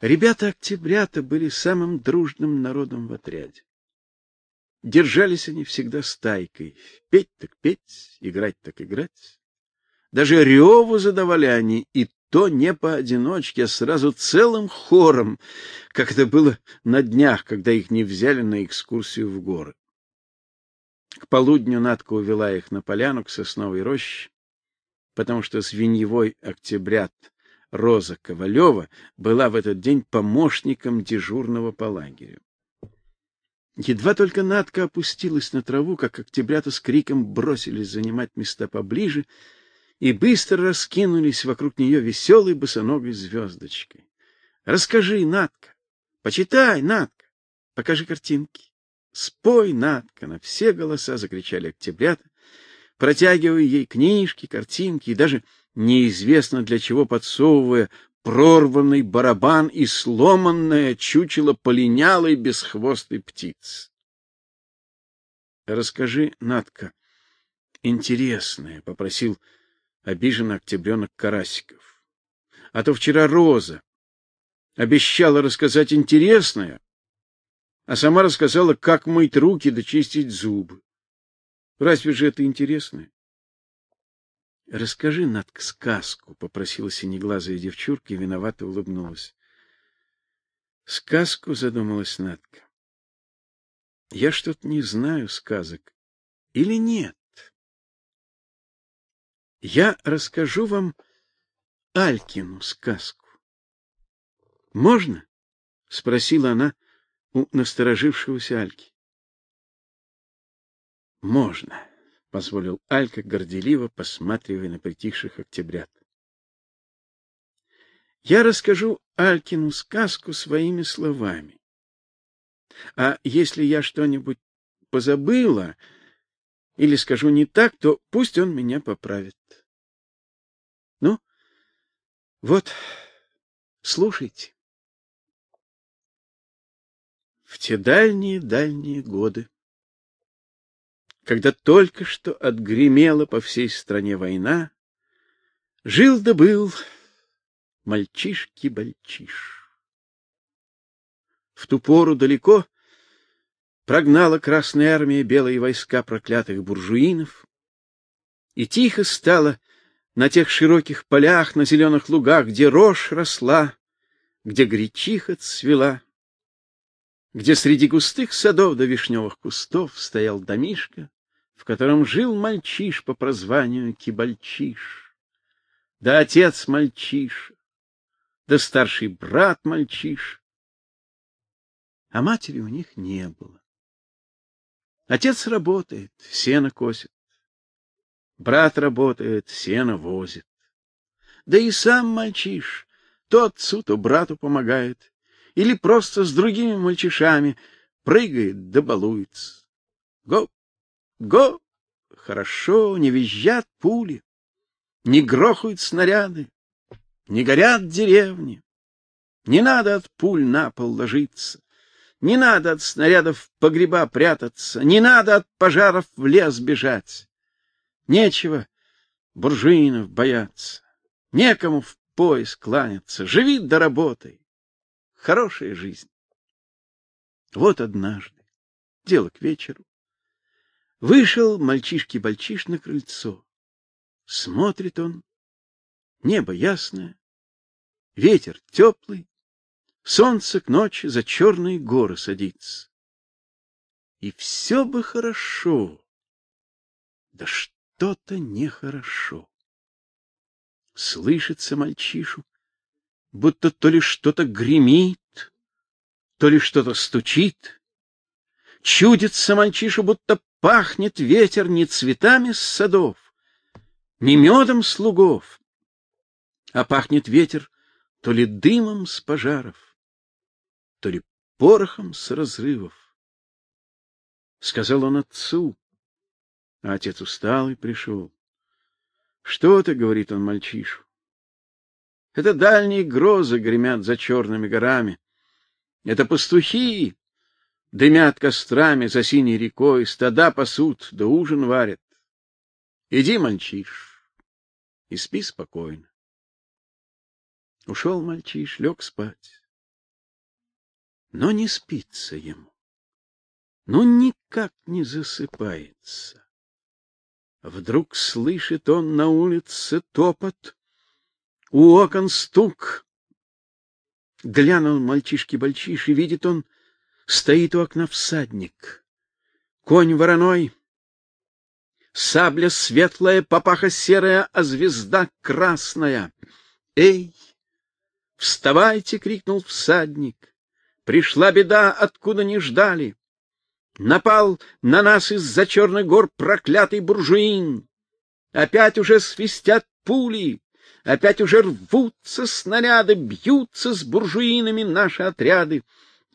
Ребята октябрята были самым дружным народом в отряде. Держались они всегда стайкой. Петь так петь, играть так играть. Даже реву задавали они, и то не поодиночке, а сразу целым хором, как это было на днях, когда их не взяли на экскурсию в горы. К полудню Надка увела их на поляну к сосновой роще, потому что свиньевой октябрят Роза Ковалева была в этот день помощником дежурного по лагерю. Едва только Надка опустилась на траву, как октябрята с криком бросились занимать места поближе и быстро раскинулись вокруг нее веселой босоногой звездочкой. Расскажи, Надка, почитай, Надка, покажи картинки. Спой, Надка, на все голоса закричали октябрята, протягивая ей книжки, картинки и даже неизвестно для чего подсовывая прорванный барабан и сломанное чучело полинялой бесхвостой птицы. Расскажи, Натка, интересное, попросил обиженно октябренок Карасиков. А то вчера Роза обещала рассказать интересное, а сама рассказала, как мыть руки да чистить зубы. Разве же это интересное? — Расскажи, Надка, сказку, — попросила синеглазая девчурка и виновато улыбнулась. — Сказку, — задумалась Надка. — Я что-то не знаю сказок. Или нет? Я расскажу вам Алькину сказку. — Можно? — спросила она у насторожившегося Альки. — Можно позволил Алька горделиво посматривая на притихших октябрят. Я расскажу Алькину сказку своими словами. А если я что-нибудь позабыла или скажу не так, то пусть он меня поправит. Ну, вот, слушайте. В те дальние-дальние годы когда только что отгремела по всей стране война, жил да был мальчишки-бальчиш. В ту пору далеко прогнала Красная армия белые войска проклятых буржуинов, и тихо стало на тех широких полях, на зеленых лугах, где рожь росла, где гречиха цвела, где среди густых садов до вишневых кустов стоял домишка, в котором жил мальчиш по прозванию Кибальчиш. Да отец мальчиш, да старший брат мальчиш. А матери у них не было. Отец работает, сено косит. Брат работает, сено возит. Да и сам мальчиш то отцу, то брату помогает. Или просто с другими мальчишами прыгает да балуется. Гоп, Го! Хорошо, не визжат пули, не грохают снаряды, не горят деревни. Не надо от пуль на пол ложиться, не надо от снарядов погреба прятаться, не надо от пожаров в лес бежать. Нечего буржуинов бояться, некому в пояс кланяться, живи до работы. Хорошая жизнь. Вот однажды, дело к вечеру, Вышел мальчишки-бальчиш на крыльцо. Смотрит он. Небо ясное, ветер теплый, солнце к ночи за черные горы садится. И все бы хорошо, да что-то нехорошо. Слышится мальчишу, будто то ли что-то гремит, то ли что-то стучит. Чудится мальчишу, будто Пахнет ветер не цветами с садов, не медом с лугов, а пахнет ветер то ли дымом с пожаров, то ли порохом с разрывов. Сказал он отцу, а отец устал и пришел. Что ты, говорит он мальчишу? Это дальние грозы гремят за черными горами. Это пастухи Дымят кострами за синей рекой, стада пасут, да ужин варят. Иди, мальчиш, и спи спокойно. Ушел мальчиш, лег спать. но не спится ему. Ну никак не засыпается. Вдруг слышит он на улице топот, у окон стук. Глянул мальчишки-бальчиш, и видит он, стоит у окна всадник. Конь вороной, сабля светлая, папаха серая, а звезда красная. Эй, вставайте, крикнул всадник. Пришла беда, откуда не ждали. Напал на нас из-за черных гор проклятый буржуин. Опять уже свистят пули, опять уже рвутся снаряды, бьются с буржуинами наши отряды,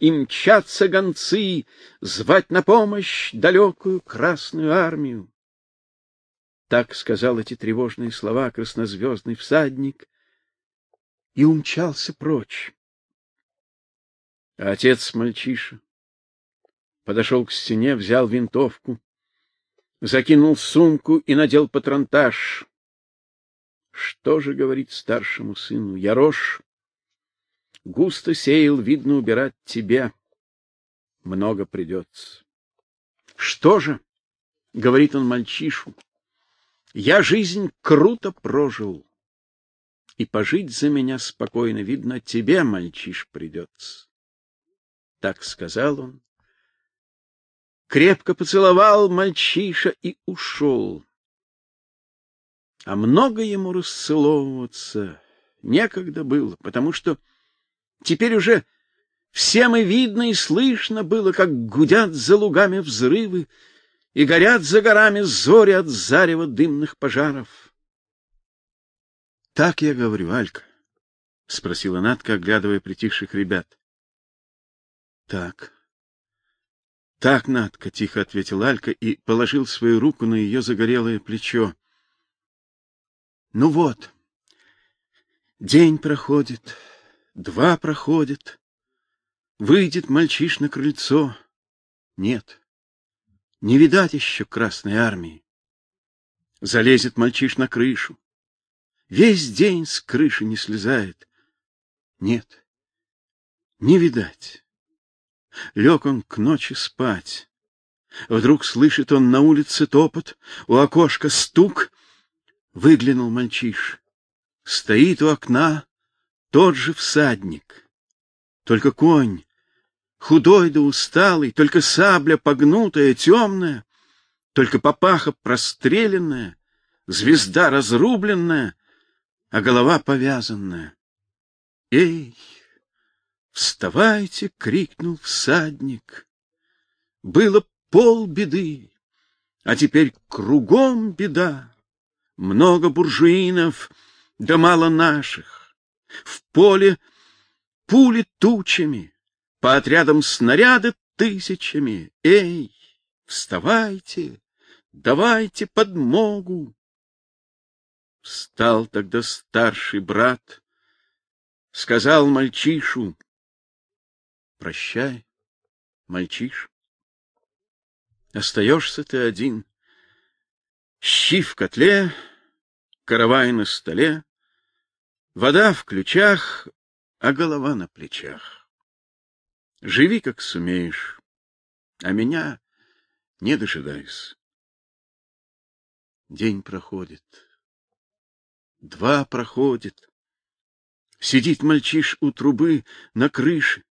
и мчатся гонцы звать на помощь далекую Красную армию. Так сказал эти тревожные слова краснозвездный всадник и умчался прочь. А отец мальчиша подошел к стене, взял винтовку, закинул сумку и надел патронтаж. Что же говорить старшему сыну? Я рожь густо сеял, видно, убирать тебе. Много придется. Что же? говорит он мальчишу. Я жизнь круто прожил. И пожить за меня спокойно, видно, тебе, мальчиш, придется. Так сказал он крепко поцеловал мальчиша и ушел. А много ему расцеловываться некогда было, потому что теперь уже всем и видно и слышно было, как гудят за лугами взрывы и горят за горами зори от зарева дымных пожаров. Так я говорю, Алька, спросила Натка, оглядывая притихших ребят. Так. Так, Натка, тихо ответил Алька и положил свою руку на ее загорелое плечо. Ну вот. День проходит, два проходит. Выйдет мальчиш на крыльцо. Нет. Не видать еще Красной армии. Залезет мальчиш на крышу. Весь день с крыши не слезает. Нет. Не видать. Лег он к ночи спать. Вдруг слышит он на улице топот, у окошка стук. Выглянул мальчиш. Стоит у окна тот же всадник. Только конь, худой да усталый, только сабля погнутая, темная, только папаха простреленная, звезда разрубленная, а голова повязанная. Эй! Вставайте, крикнул всадник. Было полбеды, а теперь кругом беда. Много буржуинов, да мало наших. В поле пули тучами, по отрядам снаряды тысячами. Эй, вставайте, давайте подмогу. Встал тогда старший брат, сказал мальчишу: Прощай, мальчиш. Остаешься ты один. Щи в котле, каравай на столе, вода в ключах, а голова на плечах. Живи, как сумеешь, а меня не дожидайся. День проходит, два проходит. Сидит мальчиш у трубы на крыше,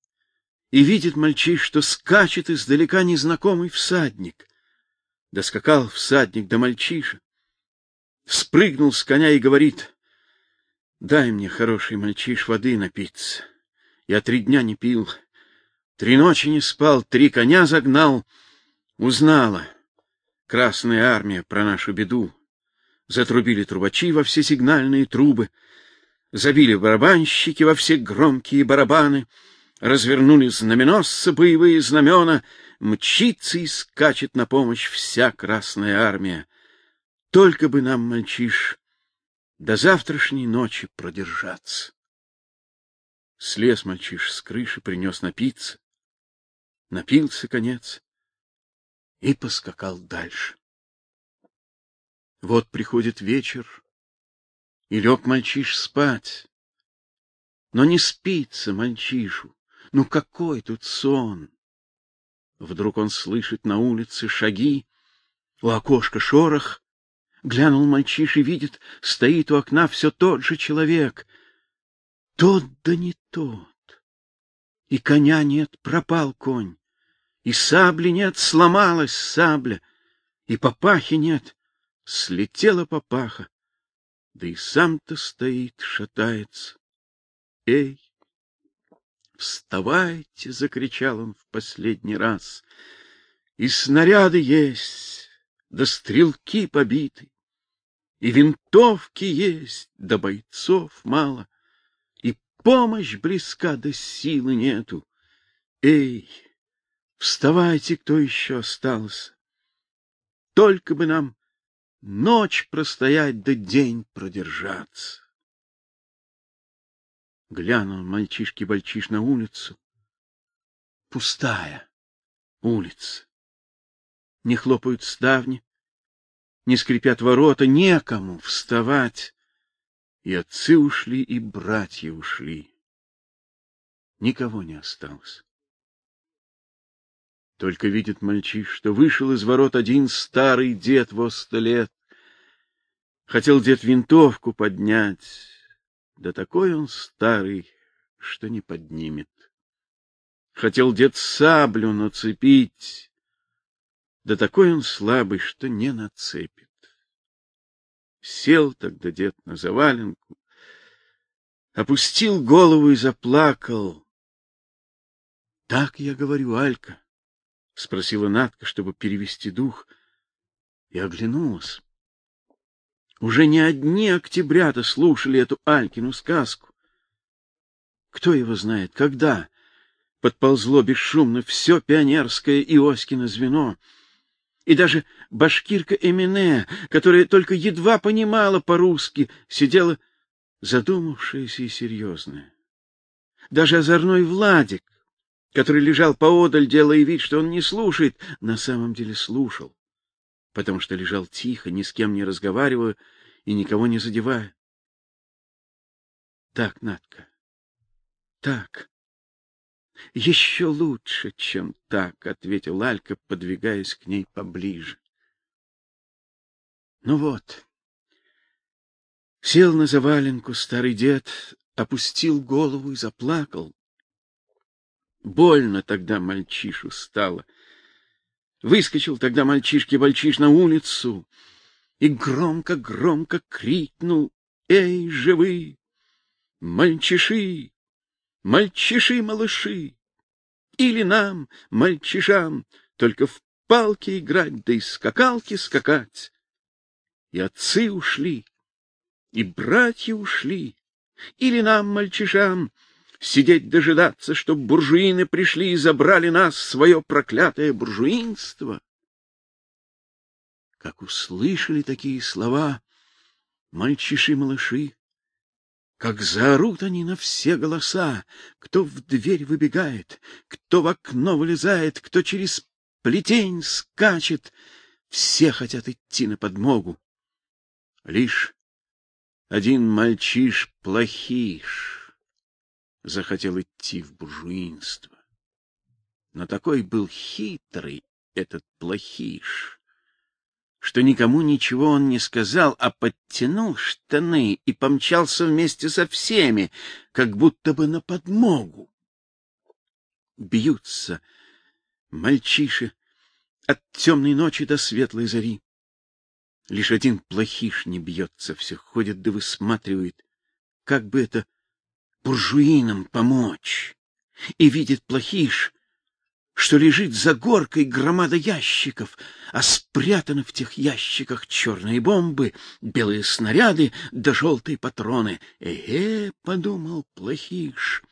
и видит мальчиш, что скачет издалека незнакомый всадник. Доскакал всадник до мальчиша, спрыгнул с коня и говорит: "Дай мне, хороший мальчиш, воды напиться. Я три дня не пил, три ночи не спал, три коня загнал. Узнала Красная армия про нашу беду. Затрубили трубачи во все сигнальные трубы, забили барабанщики во все громкие барабаны развернули знаменосцы боевые знамена, мчится и скачет на помощь вся Красная армия. Только бы нам, мальчиш, до завтрашней ночи продержаться. Слез мальчиш с крыши, принес напиться, напился конец и поскакал дальше. Вот приходит вечер, и лег мальчиш спать. Но не спится мальчишу. Ну какой тут сон? Вдруг он слышит на улице шаги, у окошка шорох. Глянул мальчиш и видит, стоит у окна все тот же человек. Тот да не тот. И коня нет, пропал конь. И сабли нет, сломалась сабля. И папахи нет, слетела папаха. Да и сам-то стоит, шатается. Эй, вставайте, закричал он в последний раз. И снаряды есть, да стрелки побиты, и винтовки есть, да бойцов мало, и помощь близка, да силы нету. Эй, вставайте, кто еще остался. Только бы нам ночь простоять да день продержаться. Глянул мальчишки-бальчиш на улицу. Пустая улица. Не хлопают ставни, не скрипят ворота, некому вставать. И отцы ушли, и братья ушли. Никого не осталось. Только видит мальчиш, что вышел из ворот один старый дед во сто лет. Хотел дед винтовку поднять, да такой он старый, что не поднимет. Хотел дед саблю нацепить, да такой он слабый, что не нацепит. Сел тогда дед на заваленку, опустил голову и заплакал. — Так я говорю, Алька, — спросила Натка, чтобы перевести дух, и оглянулась. Уже не одни октябрята слушали эту Алькину сказку. Кто его знает, когда подползло бесшумно все пионерское и Оськино звено, и даже башкирка Эмине, которая только едва понимала по-русски, сидела задумавшаяся и серьезная. Даже озорной Владик, который лежал поодаль, делая вид, что он не слушает, на самом деле слушал потому что лежал тихо, ни с кем не разговаривая и никого не задевая. Так, Натка, так. Еще лучше, чем так, ответил Алька, подвигаясь к ней поближе. Ну вот. Сел на заваленку старый дед, опустил голову и заплакал. Больно тогда мальчишу стало. Выскочил тогда мальчишки-бальчиш на улицу и громко-громко крикнул «Эй, живы! Мальчиши! Мальчиши-малыши! Или нам, мальчишам, только в палки играть, да и скакалки скакать!» И отцы ушли, и братья ушли, или нам, мальчишам, сидеть дожидаться, чтоб буржуины пришли и забрали нас, свое проклятое буржуинство. Как услышали такие слова мальчиши-малыши, как заорут они на все голоса, кто в дверь выбегает, кто в окно вылезает, кто через плетень скачет, все хотят идти на подмогу. Лишь один мальчиш-плохиш захотел идти в буржуинство. Но такой был хитрый этот плохиш, что никому ничего он не сказал, а подтянул штаны и помчался вместе со всеми, как будто бы на подмогу. Бьются мальчиши от темной ночи до светлой зари. Лишь один плохиш не бьется, все ходит да высматривает, как бы это буржуинам помочь. И видит плохиш, что лежит за горкой громада ящиков, а спрятаны в тех ящиках черные бомбы, белые снаряды да желтые патроны. Э, -э подумал плохиш,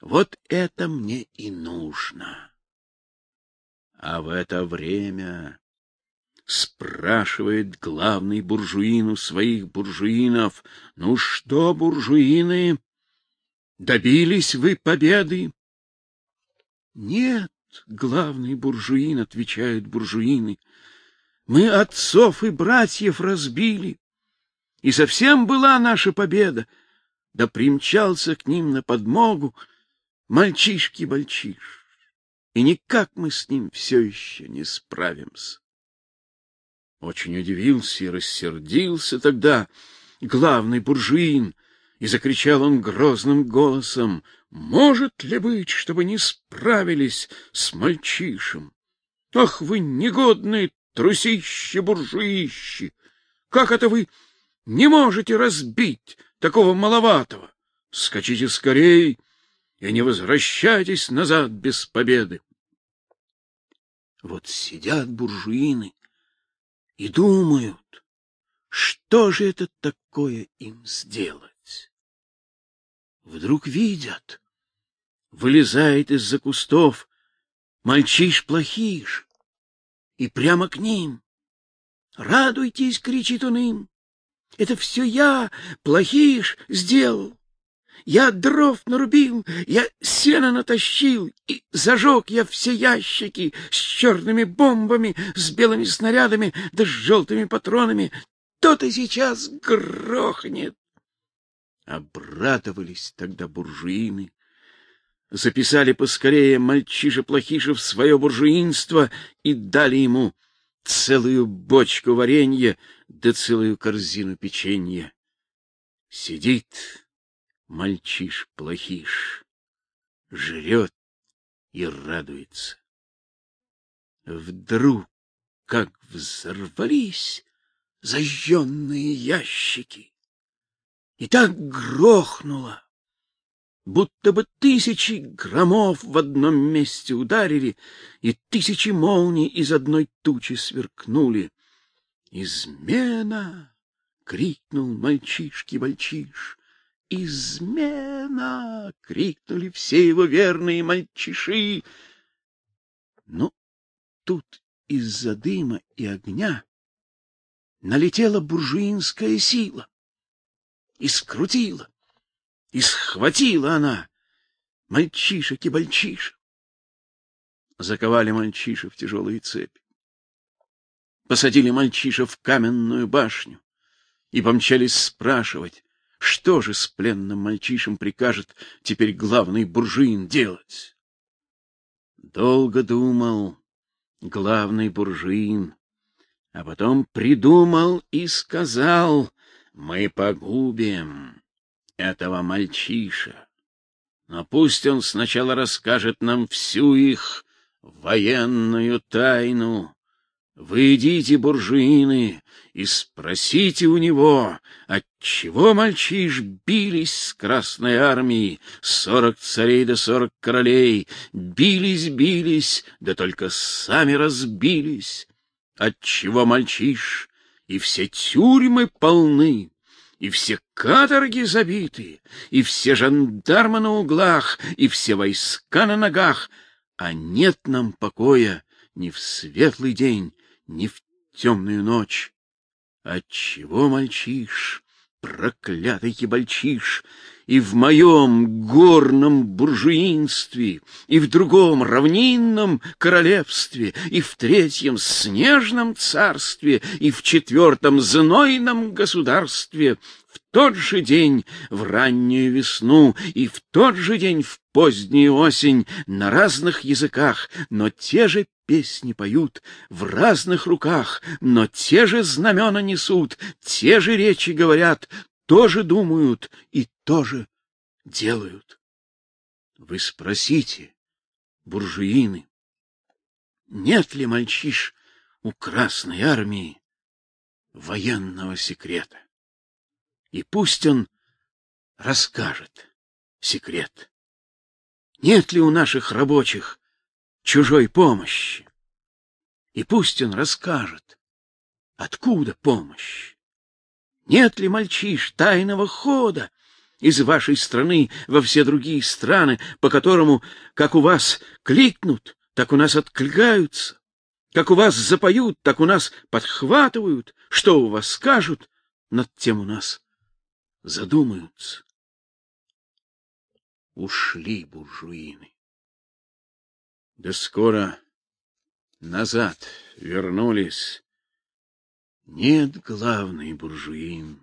вот это мне и нужно. А в это время спрашивает главный буржуин у своих буржуинов, ну что, буржуины, Добились вы победы? Нет, главный буржуин, отвечают буржуины. Мы отцов и братьев разбили, и совсем была наша победа. Да примчался к ним на подмогу мальчишки-бальчиш, и никак мы с ним все еще не справимся. Очень удивился и рассердился тогда главный буржуин, и закричал он грозным голосом: "Может ли быть, чтобы не справились с мальчишем? Ах вы негодные трусище буржуище! Как это вы не можете разбить такого маловатого? Скачите скорей и не возвращайтесь назад без победы!" Вот сидят буржуины и думают, что же это такое им сделать. Вдруг видят, вылезает из-за кустов мальчиш-плохиш, и прямо к ним. «Радуйтесь!» — кричит он им. «Это все я, плохиш, сделал. Я дров нарубил, я сено натащил, и зажег я все ящики с черными бомбами, с белыми снарядами да с желтыми патронами. То-то сейчас грохнет. Обрадовались тогда буржуины, записали поскорее мальчиша-плохиша в свое буржуинство и дали ему целую бочку варенья да целую корзину печенья. Сидит мальчиш-плохиш, жрет и радуется. Вдруг, как взорвались зажженные ящики, и так грохнуло, будто бы тысячи громов в одном месте ударили, и тысячи молний из одной тучи сверкнули. «Измена!» — крикнул мальчишки-мальчиш. «Измена!» — крикнули все его верные мальчиши. Но тут из-за дыма и огня налетела буржуинская сила и скрутила, и схватила она мальчишек и бальчишек. Заковали мальчиша в тяжелые цепи. Посадили мальчиша в каменную башню и помчались спрашивать, что же с пленным мальчишем прикажет теперь главный буржуин делать. Долго думал главный буржуин, а потом придумал и сказал, мы погубим этого мальчиша. Но пусть он сначала расскажет нам всю их военную тайну. Вы идите, буржуины, и спросите у него, отчего мальчиш бились с Красной армией, сорок царей да сорок королей, бились, бились, да только сами разбились. Отчего мальчиш и все тюрьмы полны, и все каторги забиты, и все жандармы на углах, и все войска на ногах, а нет нам покоя ни в светлый день, ни в темную ночь. Отчего мальчиш, проклятый кибальчиш, и в моем горном буржуинстве, и в другом равнинном королевстве, и в третьем снежном царстве, и в четвертом знойном государстве, в тот же день в раннюю весну и в тот же день в позднюю осень на разных языках, но те же песни поют, в разных руках, но те же знамена несут, те же речи говорят, тоже думают и тоже делают. Вы спросите, буржуины, нет ли мальчиш у Красной армии военного секрета? И пусть он расскажет секрет. Нет ли у наших рабочих чужой помощи? И пусть он расскажет, откуда помощь. Нет ли, мальчиш, тайного хода из вашей страны во все другие страны, по которому, как у вас кликнут, так у нас откликаются, как у вас запоют, так у нас подхватывают, что у вас скажут, над тем у нас задумаются. Ушли буржуины. Да скоро назад вернулись нет, главный буржуин,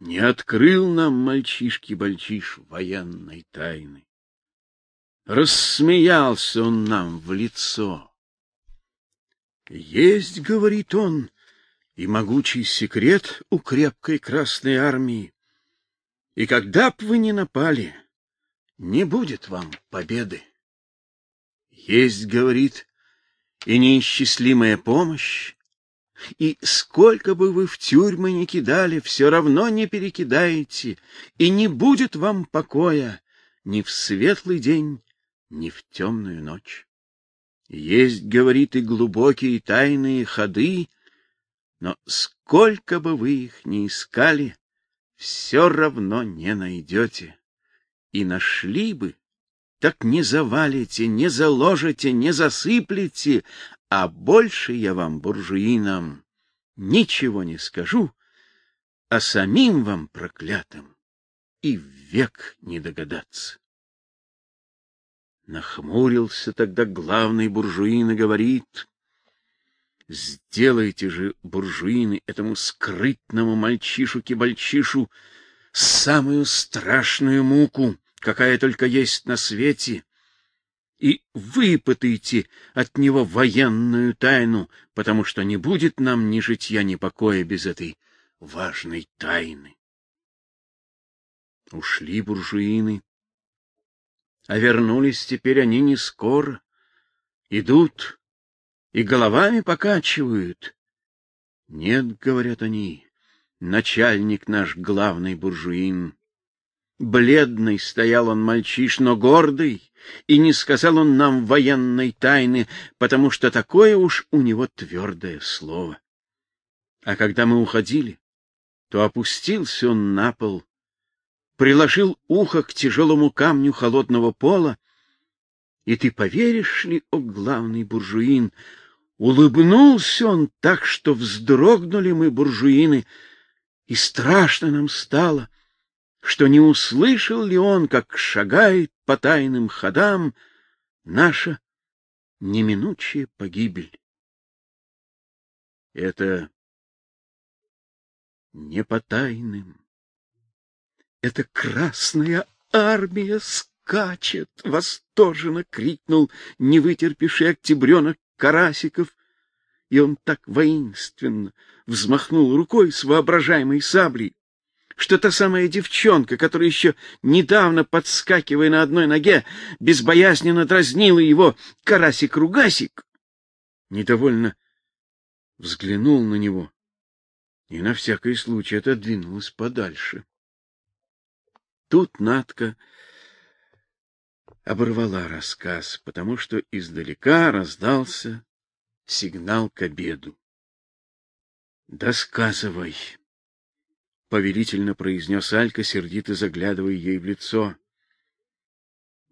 не открыл нам мальчишки-бальчиш военной тайны. Рассмеялся он нам в лицо. Есть, говорит он, и могучий секрет у крепкой Красной Армии. И когда б вы не напали, не будет вам победы. Есть, говорит, и неисчислимая помощь, и сколько бы вы в тюрьмы не кидали, все равно не перекидаете, и не будет вам покоя ни в светлый день, ни в темную ночь. Есть, говорит, и глубокие тайные ходы, но сколько бы вы их ни искали, все равно не найдете. И нашли бы, так не завалите, не заложите, не засыплете, а больше я вам, буржуинам, ничего не скажу, а самим вам, проклятым, и век не догадаться. Нахмурился тогда главный буржуин и говорит, Сделайте же, буржуины, этому скрытному мальчишу-кибальчишу самую страшную муку, какая только есть на свете, и выпытайте от него военную тайну, потому что не будет нам ни житья, ни покоя без этой важной тайны. Ушли буржуины, а вернулись теперь они не скоро. Идут и головами покачивают. Нет, говорят они, начальник наш главный буржуин. Бледный стоял он мальчиш, но гордый, и не сказал он нам военной тайны, потому что такое уж у него твердое слово. А когда мы уходили, то опустился он на пол, приложил ухо к тяжелому камню холодного пола, и ты поверишь ли, о главный буржуин, улыбнулся он так, что вздрогнули мы, буржуины, и страшно нам стало, что не услышал ли он, как шагает по тайным ходам наша неминучая погибель. Это не по тайным это красная армия скачет! — восторженно крикнул невытерпевший октябренок Карасиков. И он так воинственно взмахнул рукой с воображаемой саблей, что та самая девчонка, которая еще недавно, подскакивая на одной ноге, безбоязненно дразнила его «Карасик-ругасик», недовольно взглянул на него и на всякий случай отодвинулась подальше. Тут Натка оборвала рассказ, потому что издалека раздался сигнал к обеду. «Досказывай!» — повелительно произнес Алька, сердито заглядывая ей в лицо.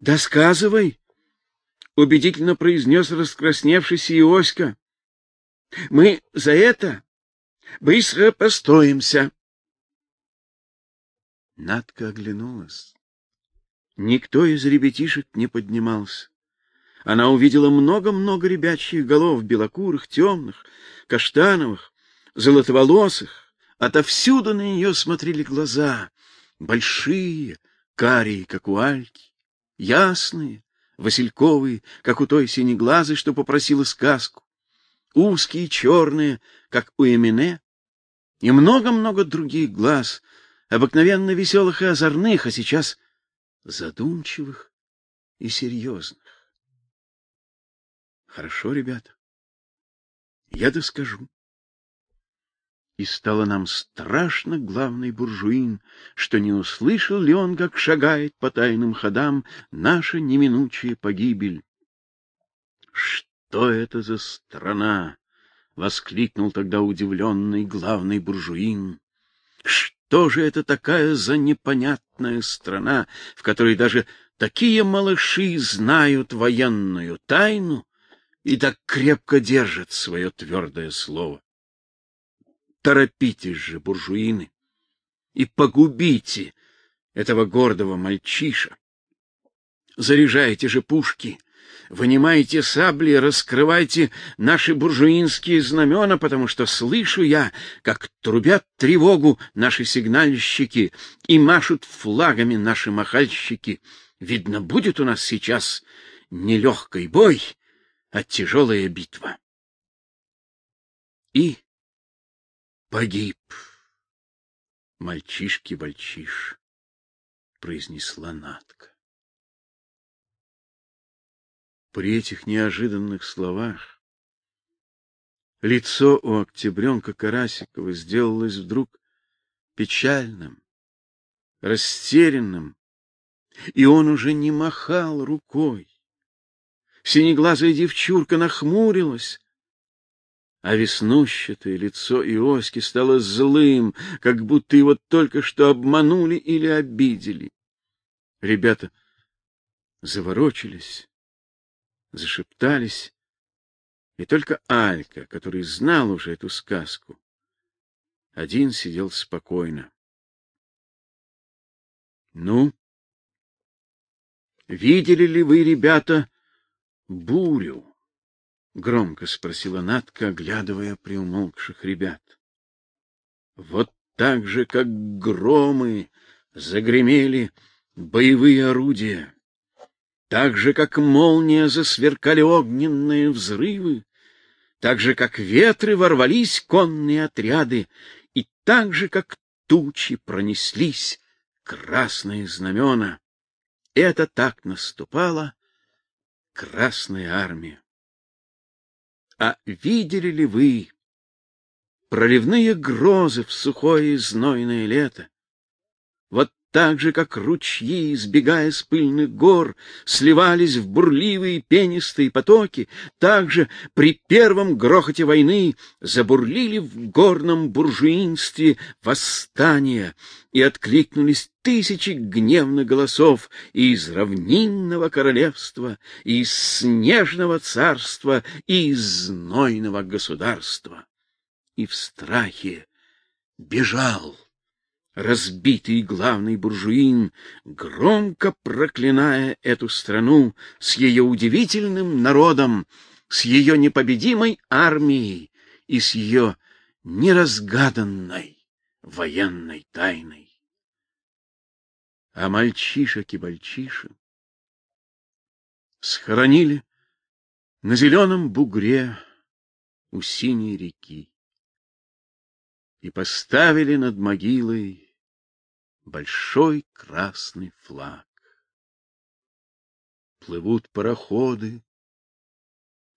«Досказывай!» — убедительно произнес раскрасневшийся Иоська. «Мы за это быстро постоимся!» Надка оглянулась. Никто из ребятишек не поднимался. Она увидела много-много ребячьих голов, белокурых, темных, каштановых, золотоволосых. Отовсюду на нее смотрели глаза, большие, карие, как у Альки, ясные, васильковые, как у той синеглазой, что попросила сказку, узкие, черные, как у Эмине, и много-много других глаз, обыкновенно веселых и озорных, а сейчас задумчивых и серьезных. Хорошо, ребята. Я доскажу. И стало нам страшно главный буржуин, что не услышал ли он, как шагает по тайным ходам наша неминучая погибель. Что это за страна? воскликнул тогда удивленный главный буржуин. Что же это такая за непонятная страна, в которой даже такие малыши знают военную тайну и так крепко держат свое твердое слово? Торопитесь же, буржуины, и погубите этого гордого мальчиша. Заряжайте же пушки, Вынимайте сабли, раскрывайте наши буржуинские знамена, потому что слышу я, как трубят тревогу наши сигнальщики и машут флагами наши махальщики. Видно, будет у нас сейчас не легкий бой, а тяжелая битва. И погиб мальчишки-бальчиш, произнесла Натка. При этих неожиданных словах лицо у Октябренка Карасикова сделалось вдруг печальным, растерянным, и он уже не махал рукой. Синеглазая девчурка нахмурилась, а веснущатое лицо Иоськи стало злым, как будто его только что обманули или обидели. Ребята заворочились, зашептались, и только Алька, который знал уже эту сказку, один сидел спокойно. Ну, видели ли вы, ребята, бурю? Громко спросила Натка, оглядывая приумолкших ребят. Вот так же, как громы, загремели боевые орудия. Так же, как молния, засверкали огненные взрывы, так же, как ветры ворвались конные отряды, и так же, как тучи пронеслись красные знамена. Это так наступала Красная армия. А видели ли вы проливные грозы в сухое и знойное лето? Так же, как ручьи, избегая с пыльных гор, сливались в бурливые пенистые потоки, так же при первом грохоте войны забурлили в горном буржуинстве восстания и откликнулись тысячи гневных голосов и из равнинного королевства, и из снежного царства, и из знойного государства. И в страхе бежал разбитый главный буржуин, громко проклиная эту страну с ее удивительным народом, с ее непобедимой армией и с ее неразгаданной военной тайной. А мальчишек и бальчишек схоронили на зеленом бугре у синей реки и поставили над могилой большой красный флаг. Плывут пароходы,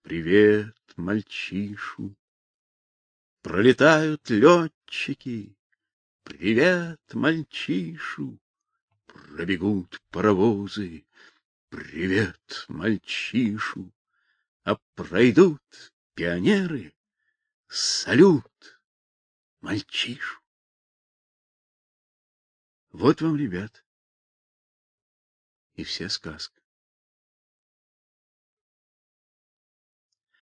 привет мальчишу. Пролетают летчики, привет мальчишу. Пробегут паровозы, привет мальчишу. А пройдут пионеры, салют мальчишу. Вот вам, ребят, и вся сказка.